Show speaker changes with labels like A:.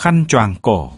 A: khăn choàng cổ.